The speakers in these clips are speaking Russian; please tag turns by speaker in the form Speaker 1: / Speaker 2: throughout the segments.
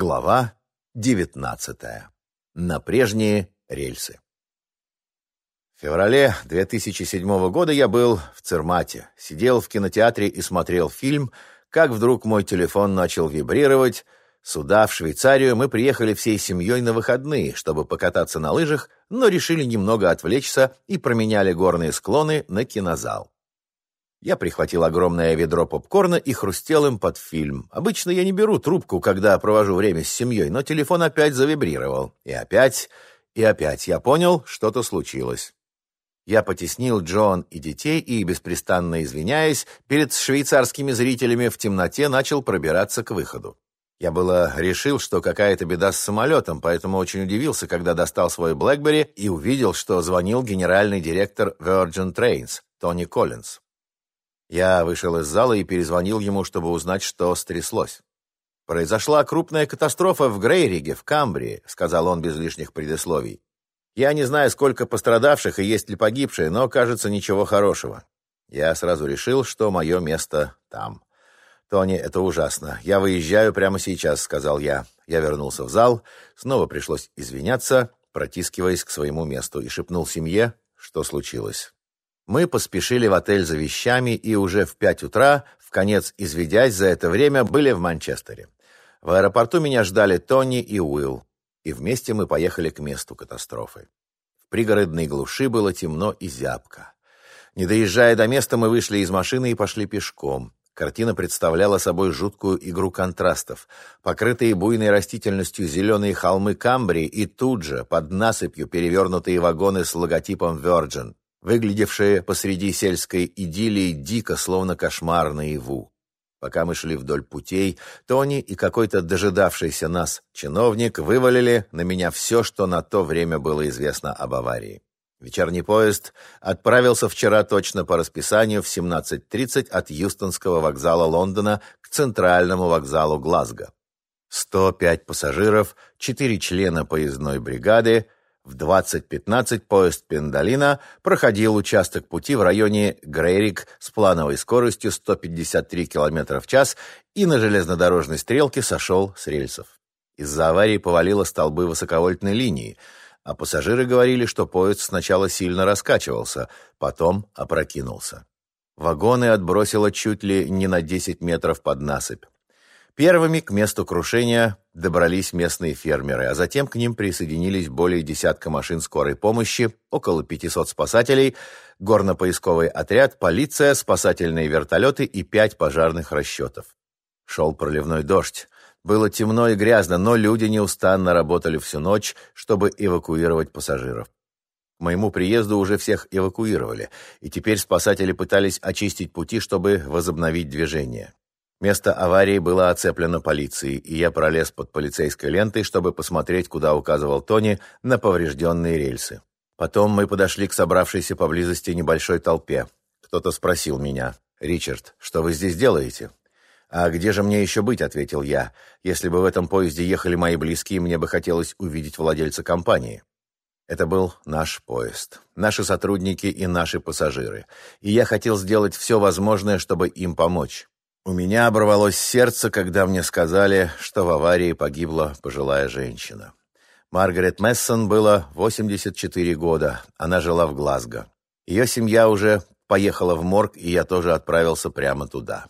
Speaker 1: Глава 19. На прежние рельсы. В феврале 2007 года я был в Цермате, сидел в кинотеатре и смотрел фильм, как вдруг мой телефон начал вибрировать. Сюда, в Швейцарию, мы приехали всей семьей на выходные, чтобы покататься на лыжах, но решили немного отвлечься и променяли горные склоны на кинозал. Я прихватил огромное ведро попкорна и хрустел им под фильм. Обычно я не беру трубку, когда провожу время с семьей, но телефон опять завибрировал. И опять, и опять я понял, что-то случилось. Я потеснил Джон и детей и, беспрестанно извиняясь, перед швейцарскими зрителями в темноте начал пробираться к выходу. Я было решил, что какая-то беда с самолетом, поэтому очень удивился, когда достал свой BlackBerry и увидел, что звонил генеральный директор Virgin Trains, Тони Коллинз. Я вышел из зала и перезвонил ему, чтобы узнать, что стряслось. «Произошла крупная катастрофа в Грейриге, в Камбрии», — сказал он без лишних предисловий. «Я не знаю, сколько пострадавших и есть ли погибшие, но, кажется, ничего хорошего». Я сразу решил, что мое место там. «Тони, это ужасно. Я выезжаю прямо сейчас», — сказал я. Я вернулся в зал, снова пришлось извиняться, протискиваясь к своему месту, и шепнул семье, что случилось. Мы поспешили в отель за вещами и уже в пять утра, в конец изведясь за это время, были в Манчестере. В аэропорту меня ждали Тони и Уилл, и вместе мы поехали к месту катастрофы. В пригородной глуши было темно и зябко. Не доезжая до места, мы вышли из машины и пошли пешком. Картина представляла собой жуткую игру контрастов. Покрытые буйной растительностью зеленые холмы Камбрии и тут же, под насыпью, перевернутые вагоны с логотипом Virgin выглядевшие посреди сельской идиллии дико, словно кошмар наяву. Пока мы шли вдоль путей, Тони и какой-то дожидавшийся нас чиновник вывалили на меня все, что на то время было известно об аварии. Вечерний поезд отправился вчера точно по расписанию в 17.30 от Юстонского вокзала Лондона к центральному вокзалу Глазго. 105 пассажиров, 4 члена поездной бригады, в 20.15 поезд Пендалина проходил участок пути в районе Грейрик с плановой скоростью 153 км в час и на железнодорожной стрелке сошел с рельсов. Из-за аварии повалило столбы высоковольтной линии, а пассажиры говорили, что поезд сначала сильно раскачивался, потом опрокинулся. Вагоны отбросило чуть ли не на 10 метров под насыпь. Первыми к месту крушения добрались местные фермеры, а затем к ним присоединились более десятка машин скорой помощи, около 500 спасателей, горно-поисковый отряд, полиция, спасательные вертолеты и пять пожарных расчетов. Шел проливной дождь. Было темно и грязно, но люди неустанно работали всю ночь, чтобы эвакуировать пассажиров. К моему приезду уже всех эвакуировали, и теперь спасатели пытались очистить пути, чтобы возобновить движение. Место аварии было оцеплено полицией, и я пролез под полицейской лентой, чтобы посмотреть, куда указывал Тони, на поврежденные рельсы. Потом мы подошли к собравшейся поблизости небольшой толпе. Кто-то спросил меня, «Ричард, что вы здесь делаете?» «А где же мне еще быть?» — ответил я. «Если бы в этом поезде ехали мои близкие, мне бы хотелось увидеть владельца компании». Это был наш поезд, наши сотрудники и наши пассажиры. И я хотел сделать все возможное, чтобы им помочь. У меня оборвалось сердце, когда мне сказали, что в аварии погибла пожилая женщина. Маргарет Мессон было 84 года. Она жила в Глазго. Ее семья уже поехала в морг, и я тоже отправился прямо туда.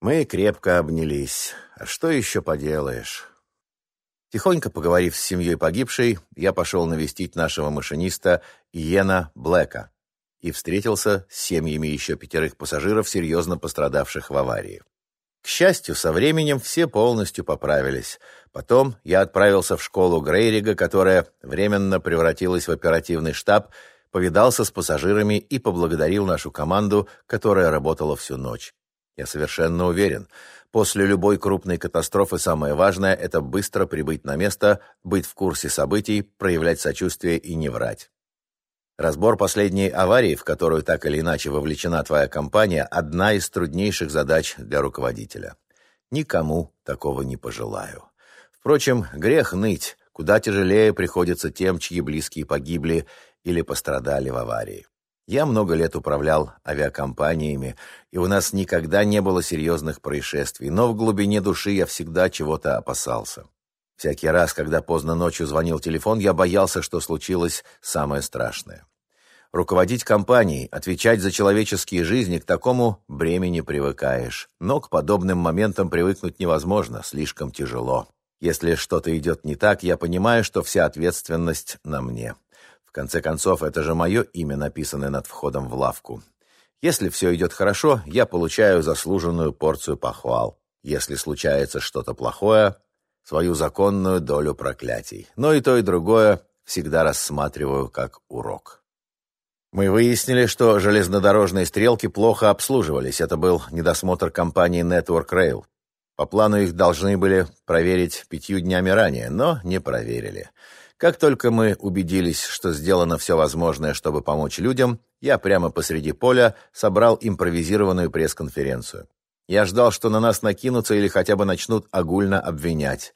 Speaker 1: Мы крепко обнялись. А что еще поделаешь? Тихонько поговорив с семьей погибшей, я пошел навестить нашего машиниста Иена Блэка и встретился с семьями еще пятерых пассажиров, серьезно пострадавших в аварии. К счастью, со временем все полностью поправились. Потом я отправился в школу Грейрига, которая временно превратилась в оперативный штаб, повидался с пассажирами и поблагодарил нашу команду, которая работала всю ночь. Я совершенно уверен, после любой крупной катастрофы самое важное – это быстро прибыть на место, быть в курсе событий, проявлять сочувствие и не врать. Разбор последней аварии, в которую так или иначе вовлечена твоя компания, одна из труднейших задач для руководителя. Никому такого не пожелаю. Впрочем, грех ныть, куда тяжелее приходится тем, чьи близкие погибли или пострадали в аварии. Я много лет управлял авиакомпаниями, и у нас никогда не было серьезных происшествий, но в глубине души я всегда чего-то опасался. Всякий раз, когда поздно ночью звонил телефон, я боялся, что случилось самое страшное. Руководить компанией, отвечать за человеческие жизни, к такому бремени привыкаешь. Но к подобным моментам привыкнуть невозможно, слишком тяжело. Если что-то идет не так, я понимаю, что вся ответственность на мне. В конце концов, это же мое имя, написанное над входом в лавку. Если все идет хорошо, я получаю заслуженную порцию похвал. Если случается что-то плохое, свою законную долю проклятий. Но и то, и другое всегда рассматриваю как урок. Мы выяснили, что железнодорожные стрелки плохо обслуживались. Это был недосмотр компании Network Rail. По плану их должны были проверить пятью днями ранее, но не проверили. Как только мы убедились, что сделано все возможное, чтобы помочь людям, я прямо посреди поля собрал импровизированную пресс-конференцию. Я ждал, что на нас накинутся или хотя бы начнут огульно обвинять.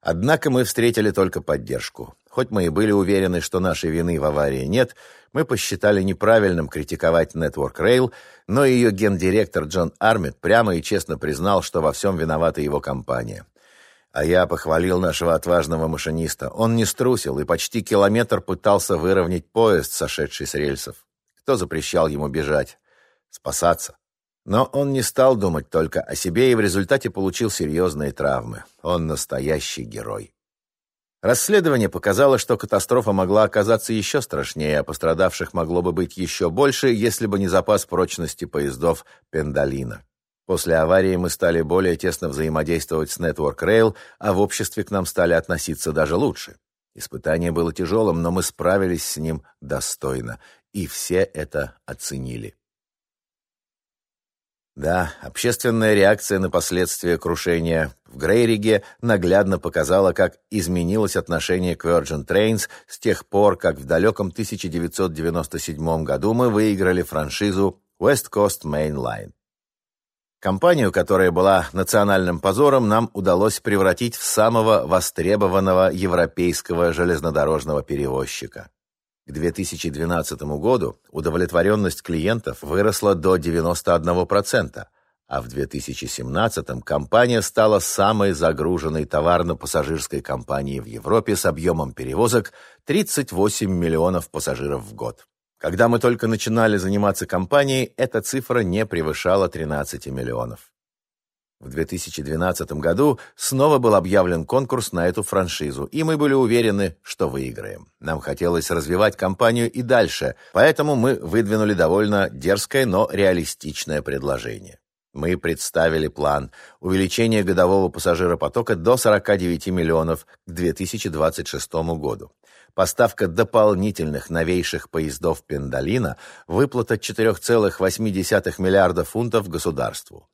Speaker 1: Однако мы встретили только поддержку. Хоть мы и были уверены, что нашей вины в аварии нет, мы посчитали неправильным критиковать Network Rail, но ее гендиректор Джон Армит прямо и честно признал, что во всем виновата его компания. А я похвалил нашего отважного машиниста. Он не струсил и почти километр пытался выровнять поезд, сошедший с рельсов. Кто запрещал ему бежать? Спасаться. Но он не стал думать только о себе и в результате получил серьезные травмы. Он настоящий герой. Расследование показало, что катастрофа могла оказаться еще страшнее, а пострадавших могло бы быть еще больше, если бы не запас прочности поездов Пендалина. После аварии мы стали более тесно взаимодействовать с Network Rail, а в обществе к нам стали относиться даже лучше. Испытание было тяжелым, но мы справились с ним достойно, и все это оценили. Да, общественная реакция на последствия крушения в Грейриге наглядно показала, как изменилось отношение к Virgin Trains с тех пор, как в далеком 1997 году мы выиграли франшизу West Coast Main Line. Компанию, которая была национальным позором, нам удалось превратить в самого востребованного европейского железнодорожного перевозчика. К 2012 году удовлетворенность клиентов выросла до 91%, а в 2017 компания стала самой загруженной товарно-пассажирской компанией в Европе с объемом перевозок 38 миллионов пассажиров в год. Когда мы только начинали заниматься компанией, эта цифра не превышала 13 миллионов. В 2012 году снова был объявлен конкурс на эту франшизу, и мы были уверены, что выиграем. Нам хотелось развивать компанию и дальше, поэтому мы выдвинули довольно дерзкое, но реалистичное предложение. Мы представили план увеличения годового пассажиропотока до 49 миллионов к 2026 году поставка дополнительных новейших поездов Пендалина, выплата 4,8 миллиарда фунтов государству.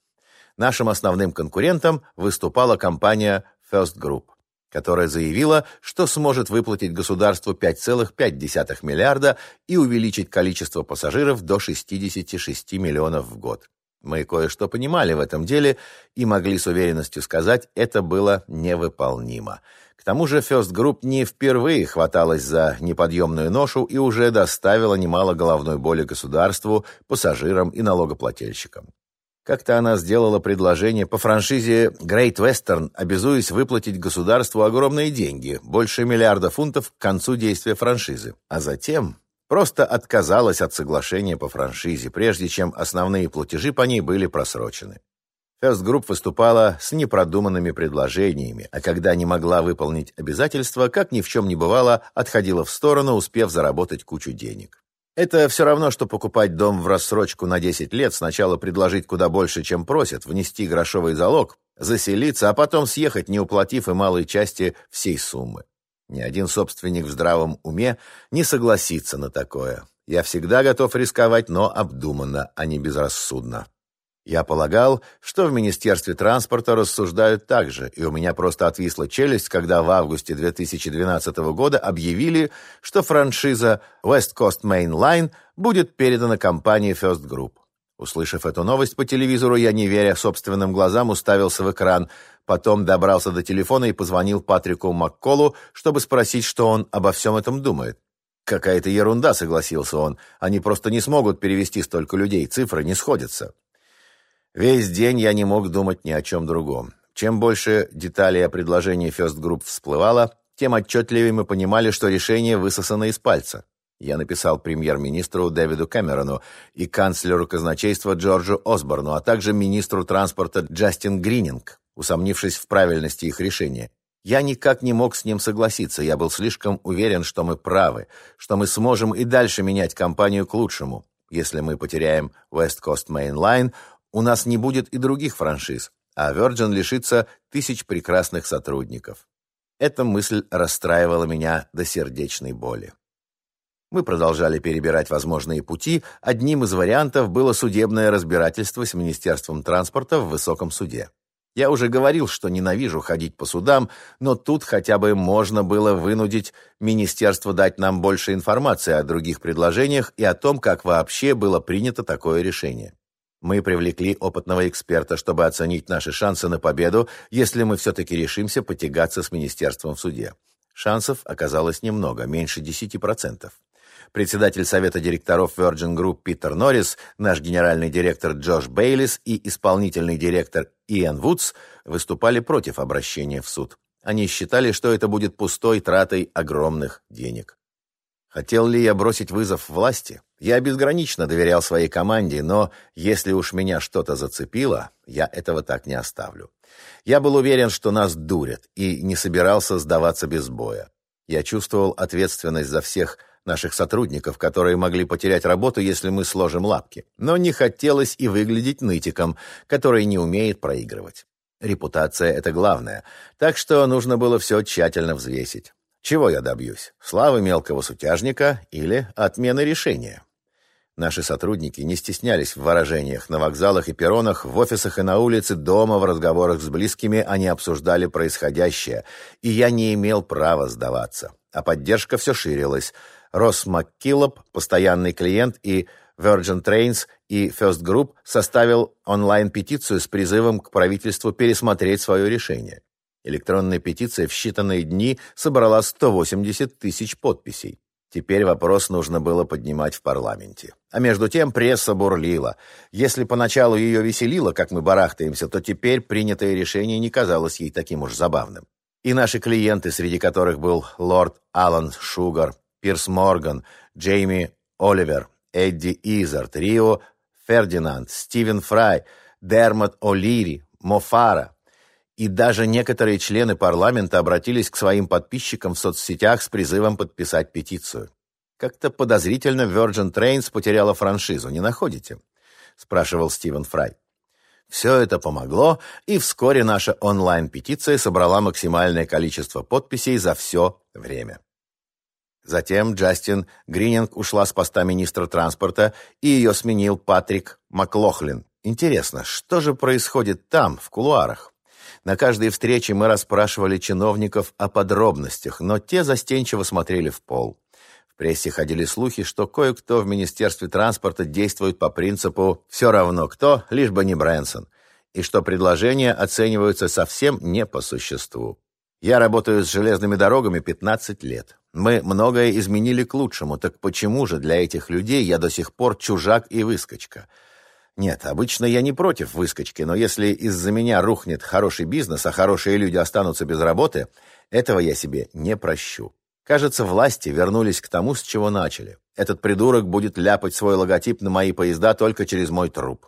Speaker 1: Нашим основным конкурентом выступала компания First Group, которая заявила, что сможет выплатить государству 5,5 миллиарда и увеличить количество пассажиров до 66 миллионов в год. Мы кое-что понимали в этом деле и могли с уверенностью сказать, это было невыполнимо. К тому же First Group не впервые хваталась за неподъемную ношу и уже доставила немало головной боли государству, пассажирам и налогоплательщикам. Как-то она сделала предложение по франшизе Great Western, обязуясь выплатить государству огромные деньги, больше миллиарда фунтов к концу действия франшизы. А затем просто отказалась от соглашения по франшизе, прежде чем основные платежи по ней были просрочены. First Group выступала с непродуманными предложениями, а когда не могла выполнить обязательства, как ни в чем не бывало, отходила в сторону, успев заработать кучу денег. Это все равно, что покупать дом в рассрочку на 10 лет, сначала предложить куда больше, чем просят, внести грошовый залог, заселиться, а потом съехать, не уплатив и малой части всей суммы. Ни один собственник в здравом уме не согласится на такое. Я всегда готов рисковать, но обдуманно, а не безрассудно. Я полагал, что в Министерстве транспорта рассуждают так же, и у меня просто отвисла челюсть, когда в августе 2012 года объявили, что франшиза West Coast Main Line будет передана компании First Group. Услышав эту новость по телевизору, я, не веря собственным глазам, уставился в экран. Потом добрался до телефона и позвонил Патрику Макколу, чтобы спросить, что он обо всем этом думает. «Какая-то ерунда», — согласился он. «Они просто не смогут перевести столько людей, цифры не сходятся». Весь день я не мог думать ни о чем другом. Чем больше деталей о предложении First Group всплывало, тем отчетливее мы понимали, что решение высосано из пальца. Я написал премьер-министру Дэвиду Кэмерону и канцлеру казначейства Джорджу Осборну, а также министру транспорта Джастин Грининг, усомнившись в правильности их решения. Я никак не мог с ним согласиться, я был слишком уверен, что мы правы, что мы сможем и дальше менять компанию к лучшему. Если мы потеряем West Coast Main Line, у нас не будет и других франшиз, а Virgin лишится тысяч прекрасных сотрудников. Эта мысль расстраивала меня до сердечной боли. Мы продолжали перебирать возможные пути. Одним из вариантов было судебное разбирательство с Министерством транспорта в высоком суде. Я уже говорил, что ненавижу ходить по судам, но тут хотя бы можно было вынудить министерство дать нам больше информации о других предложениях и о том, как вообще было принято такое решение. Мы привлекли опытного эксперта, чтобы оценить наши шансы на победу, если мы все-таки решимся потягаться с министерством в суде. Шансов оказалось немного, меньше 10%. Председатель совета директоров Virgin Group Питер Норрис, наш генеральный директор Джош Бейлис и исполнительный директор Иэн Вудс выступали против обращения в суд. Они считали, что это будет пустой тратой огромных денег. Хотел ли я бросить вызов власти? Я безгранично доверял своей команде, но если уж меня что-то зацепило, я этого так не оставлю. Я был уверен, что нас дурят, и не собирался сдаваться без боя. Я чувствовал ответственность за всех наших сотрудников, которые могли потерять работу, если мы сложим лапки. Но не хотелось и выглядеть нытиком, который не умеет проигрывать. Репутация — это главное, так что нужно было все тщательно взвесить. Чего я добьюсь? Славы мелкого сутяжника или отмены решения? Наши сотрудники не стеснялись в выражениях на вокзалах и перронах, в офисах и на улице, дома, в разговорах с близкими они обсуждали происходящее, и я не имел права сдаваться. А поддержка все ширилась. Росс МакКиллоп, постоянный клиент, и Virgin Trains и First Group составил онлайн-петицию с призывом к правительству пересмотреть свое решение. Электронная петиция в считанные дни собрала 180 тысяч подписей. Теперь вопрос нужно было поднимать в парламенте. А между тем пресса бурлила. Если поначалу ее веселило, как мы барахтаемся, то теперь принятое решение не казалось ей таким уж забавным. И наши клиенты, среди которых был лорд Алан Шугар, Пирс Морган, Джейми Оливер, Эдди Изард, Рио Фердинанд, Стивен Фрай, Дермот О'Лири, Мофара, и даже некоторые члены парламента обратились к своим подписчикам в соцсетях с призывом подписать петицию. Как-то подозрительно Virgin Trains потеряла франшизу, не находите? спрашивал Стивен Фрай. Все это помогло, и вскоре наша онлайн-петиция собрала максимальное количество подписей за все время. Затем Джастин Грининг ушла с поста министра транспорта, и ее сменил Патрик Маклохлин. Интересно, что же происходит там, в кулуарах? На каждой встрече мы расспрашивали чиновников о подробностях, но те застенчиво смотрели в пол. В прессе ходили слухи, что кое-кто в Министерстве транспорта действует по принципу «все равно кто, лишь бы не Брэнсон», и что предложения оцениваются совсем не по существу. Я работаю с железными дорогами 15 лет. Мы многое изменили к лучшему, так почему же для этих людей я до сих пор чужак и выскочка?» Нет, обычно я не против выскочки, но если из-за меня рухнет хороший бизнес, а хорошие люди останутся без работы, этого я себе не прощу. Кажется, власти вернулись к тому, с чего начали. Этот придурок будет ляпать свой логотип на мои поезда только через мой труп.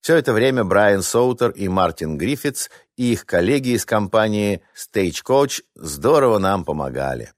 Speaker 1: Все это время Брайан Соутер и Мартин Гриффитс и их коллеги из компании Stagecoach здорово нам помогали.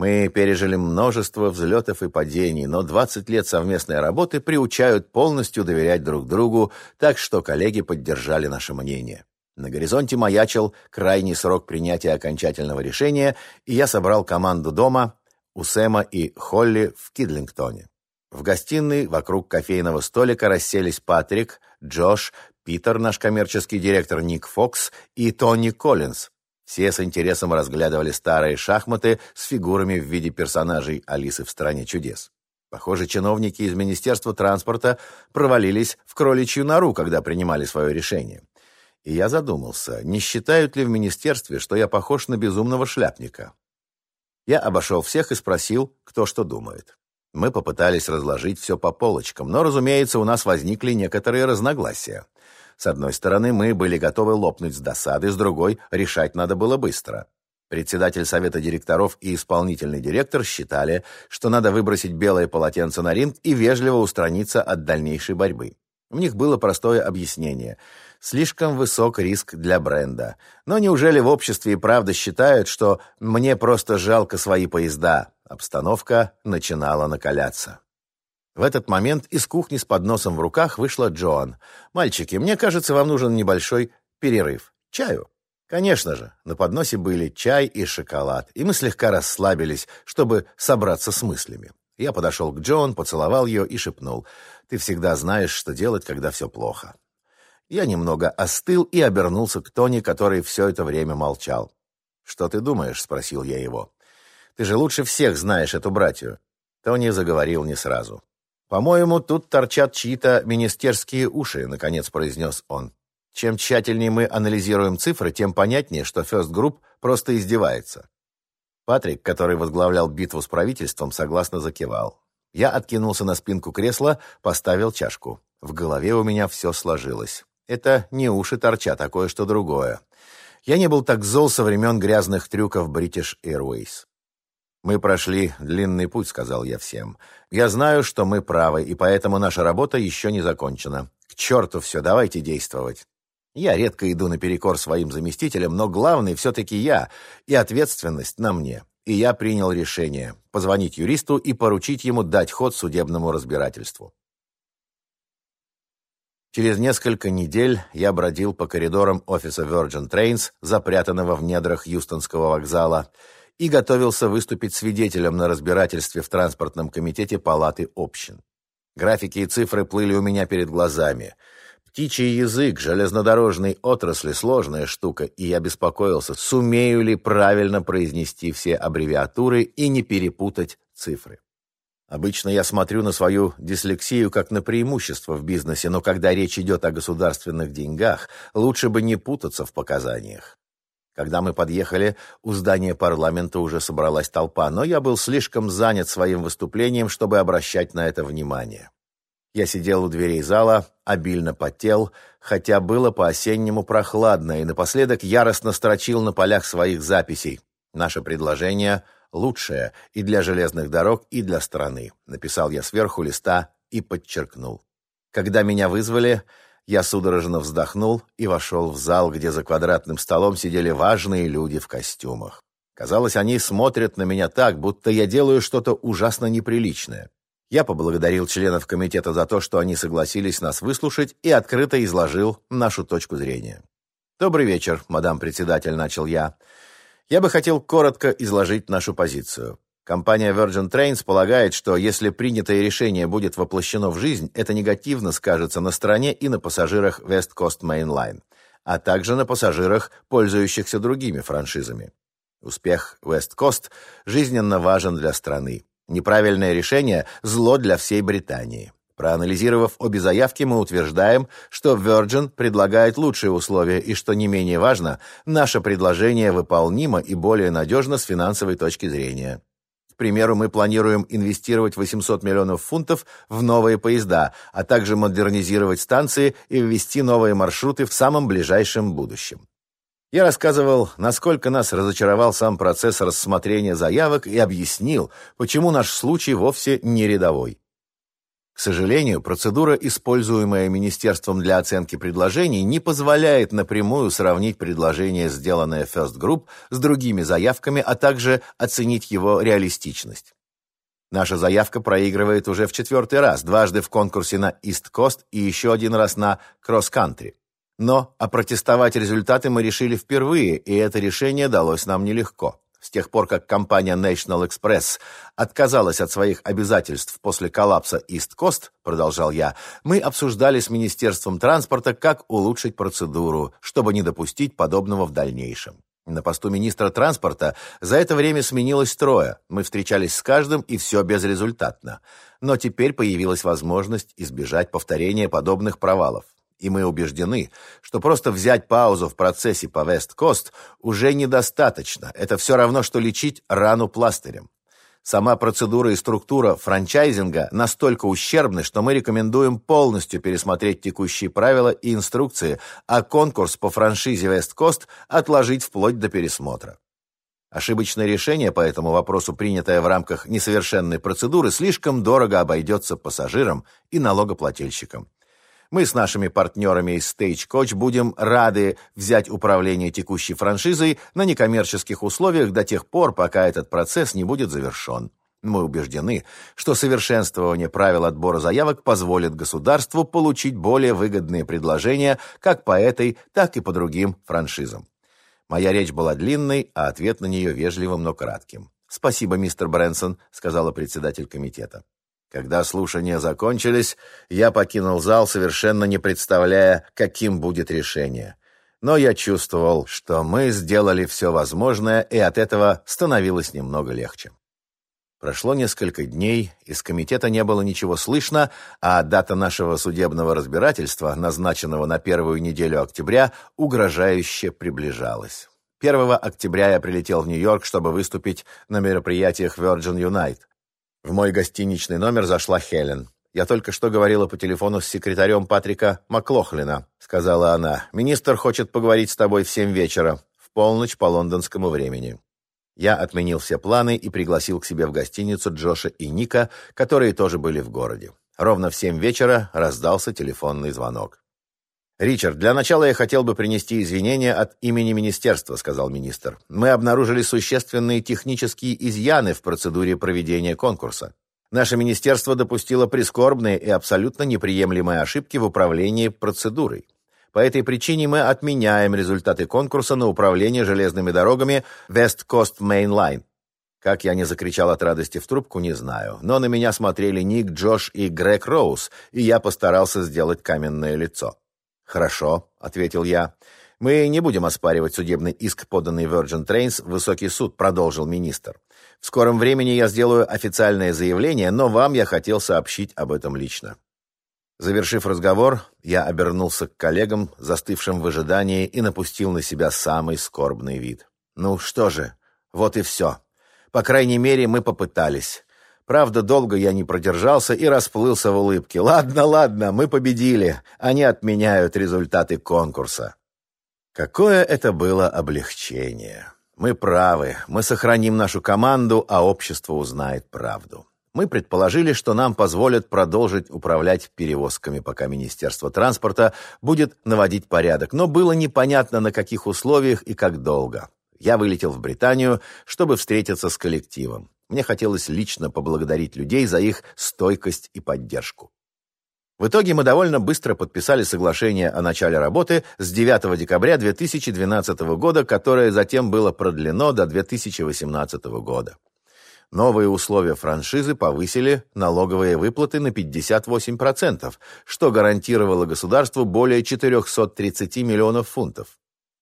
Speaker 1: Мы пережили множество взлетов и падений, но 20 лет совместной работы приучают полностью доверять друг другу, так что коллеги поддержали наше мнение. На горизонте маячил крайний срок принятия окончательного решения, и я собрал команду дома у Сэма и Холли в Кидлингтоне. В гостиной вокруг кофейного столика расселись Патрик, Джош, Питер, наш коммерческий директор Ник Фокс и Тони Коллинз, все с интересом разглядывали старые шахматы с фигурами в виде персонажей Алисы в «Стране чудес». Похоже, чиновники из Министерства транспорта провалились в кроличью нору, когда принимали свое решение. И я задумался, не считают ли в министерстве, что я похож на безумного шляпника. Я обошел всех и спросил, кто что думает. Мы попытались разложить все по полочкам, но, разумеется, у нас возникли некоторые разногласия. С одной стороны, мы были готовы лопнуть с досады, с другой, решать надо было быстро. Председатель совета директоров и исполнительный директор считали, что надо выбросить белое полотенце на ринг и вежливо устраниться от дальнейшей борьбы. У них было простое объяснение. Слишком высок риск для бренда. Но неужели в обществе и правда считают, что мне просто жалко свои поезда? Обстановка начинала накаляться. В этот момент из кухни с подносом в руках вышла Джоан. «Мальчики, мне кажется, вам нужен небольшой перерыв. Чаю?» Конечно же, на подносе были чай и шоколад, и мы слегка расслабились, чтобы собраться с мыслями. Я подошел к Джоан, поцеловал ее и шепнул. «Ты всегда знаешь, что делать, когда все плохо». Я немного остыл и обернулся к Тони, который все это время молчал. «Что ты думаешь?» — спросил я его. «Ты же лучше всех знаешь эту братью». Тони заговорил не сразу. «По-моему, тут торчат чьи-то министерские уши», — наконец произнес он. Чем тщательнее мы анализируем цифры, тем понятнее, что First Group просто издевается. Патрик, который возглавлял битву с правительством, согласно закивал. Я откинулся на спинку кресла, поставил чашку. В голове у меня все сложилось. Это не уши торчат, а кое-что другое. Я не был так зол со времен грязных трюков British Airways. «Мы прошли длинный путь», — сказал я всем. «Я знаю, что мы правы, и поэтому наша работа еще не закончена. К черту все, давайте действовать». Я редко иду наперекор своим заместителям, но главный все-таки я, и ответственность на мне. И я принял решение позвонить юристу и поручить ему дать ход судебному разбирательству. Через несколько недель я бродил по коридорам офиса Virgin Trains, запрятанного в недрах Юстонского вокзала, и готовился выступить свидетелем на разбирательстве в транспортном комитете Палаты общин. Графики и цифры плыли у меня перед глазами – Птичий язык железнодорожной отрасли сложная штука, и я беспокоился, сумею ли правильно произнести все аббревиатуры и не перепутать цифры. Обычно я смотрю на свою дислексию как на преимущество в бизнесе, но когда речь идет о государственных деньгах, лучше бы не путаться в показаниях. Когда мы подъехали, у здания парламента уже собралась толпа, но я был слишком занят своим выступлением, чтобы обращать на это внимание. Я сидел у дверей зала, обильно потел, хотя было по-осеннему прохладно, и напоследок яростно строчил на полях своих записей. Наше предложение лучшее и для железных дорог, и для страны. Написал я сверху листа и подчеркнул. Когда меня вызвали, я судорожно вздохнул и вошел в зал, где за квадратным столом сидели важные люди в костюмах. Казалось, они смотрят на меня так, будто я делаю что-то ужасно неприличное. Я поблагодарил членов комитета за то, что они согласились нас выслушать и открыто изложил нашу точку зрения. «Добрый вечер, мадам председатель», — начал я. «Я бы хотел коротко изложить нашу позицию. Компания Virgin Trains полагает, что если принятое решение будет воплощено в жизнь, это негативно скажется на стране и на пассажирах West Coast Main Line, а также на пассажирах, пользующихся другими франшизами. Успех West Coast жизненно важен для страны. Неправильное решение – зло для всей Британии. Проанализировав обе заявки, мы утверждаем, что Virgin предлагает лучшие условия и, что не менее важно, наше предложение выполнимо и более надежно с финансовой точки зрения. Примеру, мы планируем инвестировать 800 миллионов фунтов в новые поезда, а также модернизировать станции и ввести новые маршруты в самом ближайшем будущем. Я рассказывал, насколько нас разочаровал сам процесс рассмотрения заявок и объяснил, почему наш случай вовсе не рядовой. К сожалению, процедура, используемая Министерством для оценки предложений, не позволяет напрямую сравнить предложение, сделанное First Group, с другими заявками, а также оценить его реалистичность. Наша заявка проигрывает уже в четвертый раз, дважды в конкурсе на East Coast и еще один раз на Cross Country. Но опротестовать результаты мы решили впервые, и это решение далось нам нелегко. С тех пор, как компания National Express отказалась от своих обязательств после коллапса East Coast, продолжал я, мы обсуждали с Министерством транспорта, как улучшить процедуру, чтобы не допустить подобного в дальнейшем. На посту министра транспорта за это время сменилось трое. Мы встречались с каждым, и все безрезультатно. Но теперь появилась возможность избежать повторения подобных провалов и мы убеждены, что просто взять паузу в процессе по Вест-Кост уже недостаточно. Это все равно, что лечить рану пластырем. Сама процедура и структура франчайзинга настолько ущербны, что мы рекомендуем полностью пересмотреть текущие правила и инструкции, а конкурс по франшизе Coast отложить вплоть до пересмотра. Ошибочное решение по этому вопросу, принятое в рамках несовершенной процедуры, слишком дорого обойдется пассажирам и налогоплательщикам. Мы с нашими партнерами из Stagecoach будем рады взять управление текущей франшизой на некоммерческих условиях до тех пор, пока этот процесс не будет завершен. Мы убеждены, что совершенствование правил отбора заявок позволит государству получить более выгодные предложения как по этой, так и по другим франшизам. Моя речь была длинной, а ответ на нее вежливым, но кратким. «Спасибо, мистер Брэнсон», — сказала председатель комитета. Когда слушания закончились, я покинул зал, совершенно не представляя, каким будет решение. Но я чувствовал, что мы сделали все возможное, и от этого становилось немного легче. Прошло несколько дней, из комитета не было ничего слышно, а дата нашего судебного разбирательства, назначенного на первую неделю октября, угрожающе приближалась. 1 октября я прилетел в Нью-Йорк, чтобы выступить на мероприятиях Virgin Unite. В мой гостиничный номер зашла Хелен. «Я только что говорила по телефону с секретарем Патрика Маклохлина», — сказала она. «Министр хочет поговорить с тобой в семь вечера, в полночь по лондонскому времени». Я отменил все планы и пригласил к себе в гостиницу Джоша и Ника, которые тоже были в городе. Ровно в семь вечера раздался телефонный звонок. «Ричард, для начала я хотел бы принести извинения от имени министерства», — сказал министр. «Мы обнаружили существенные технические изъяны в процедуре проведения конкурса. Наше министерство допустило прискорбные и абсолютно неприемлемые ошибки в управлении процедурой. По этой причине мы отменяем результаты конкурса на управление железными дорогами West Coast Main Line. Как я не закричал от радости в трубку, не знаю. Но на меня смотрели Ник, Джош и Грег Роуз, и я постарался сделать каменное лицо. «Хорошо», — ответил я. «Мы не будем оспаривать судебный иск, поданный Virgin Trains в высокий суд», — продолжил министр. «В скором времени я сделаю официальное заявление, но вам я хотел сообщить об этом лично». Завершив разговор, я обернулся к коллегам, застывшим в ожидании, и напустил на себя самый скорбный вид. «Ну что же, вот и все. По крайней мере, мы попытались. Правда, долго я не продержался и расплылся в улыбке. «Ладно, ладно, мы победили. Они отменяют результаты конкурса». Какое это было облегчение. Мы правы, мы сохраним нашу команду, а общество узнает правду. Мы предположили, что нам позволят продолжить управлять перевозками, пока Министерство транспорта будет наводить порядок, но было непонятно, на каких условиях и как долго. Я вылетел в Британию, чтобы встретиться с коллективом. Мне хотелось лично поблагодарить людей за их стойкость и поддержку. В итоге мы довольно быстро подписали соглашение о начале работы с 9 декабря 2012 года, которое затем было продлено до 2018 года. Новые условия франшизы повысили налоговые выплаты на 58%, что гарантировало государству более 430 миллионов фунтов.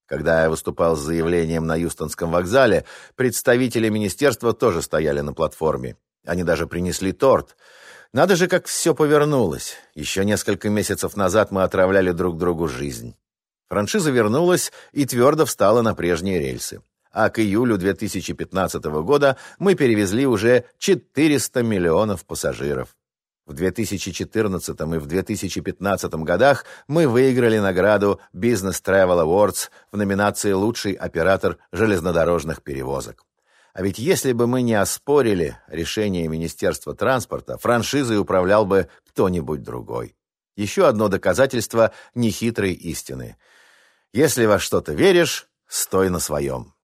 Speaker 1: Когда я выступал с заявлением на Юстонском вокзале, представители министерства тоже стояли на платформе. Они даже принесли торт. Надо же, как все повернулось. Еще несколько месяцев назад мы отравляли друг другу жизнь. Франшиза вернулась и твердо встала на прежние рельсы. А к июлю 2015 года мы перевезли уже 400 миллионов пассажиров. В 2014 и в 2015 годах мы выиграли награду Business Travel Awards в номинации «Лучший оператор железнодорожных перевозок». А ведь если бы мы не оспорили решение Министерства транспорта, франшизой управлял бы кто-нибудь другой. Еще одно доказательство нехитрой истины. Если во что-то веришь, стой на своем.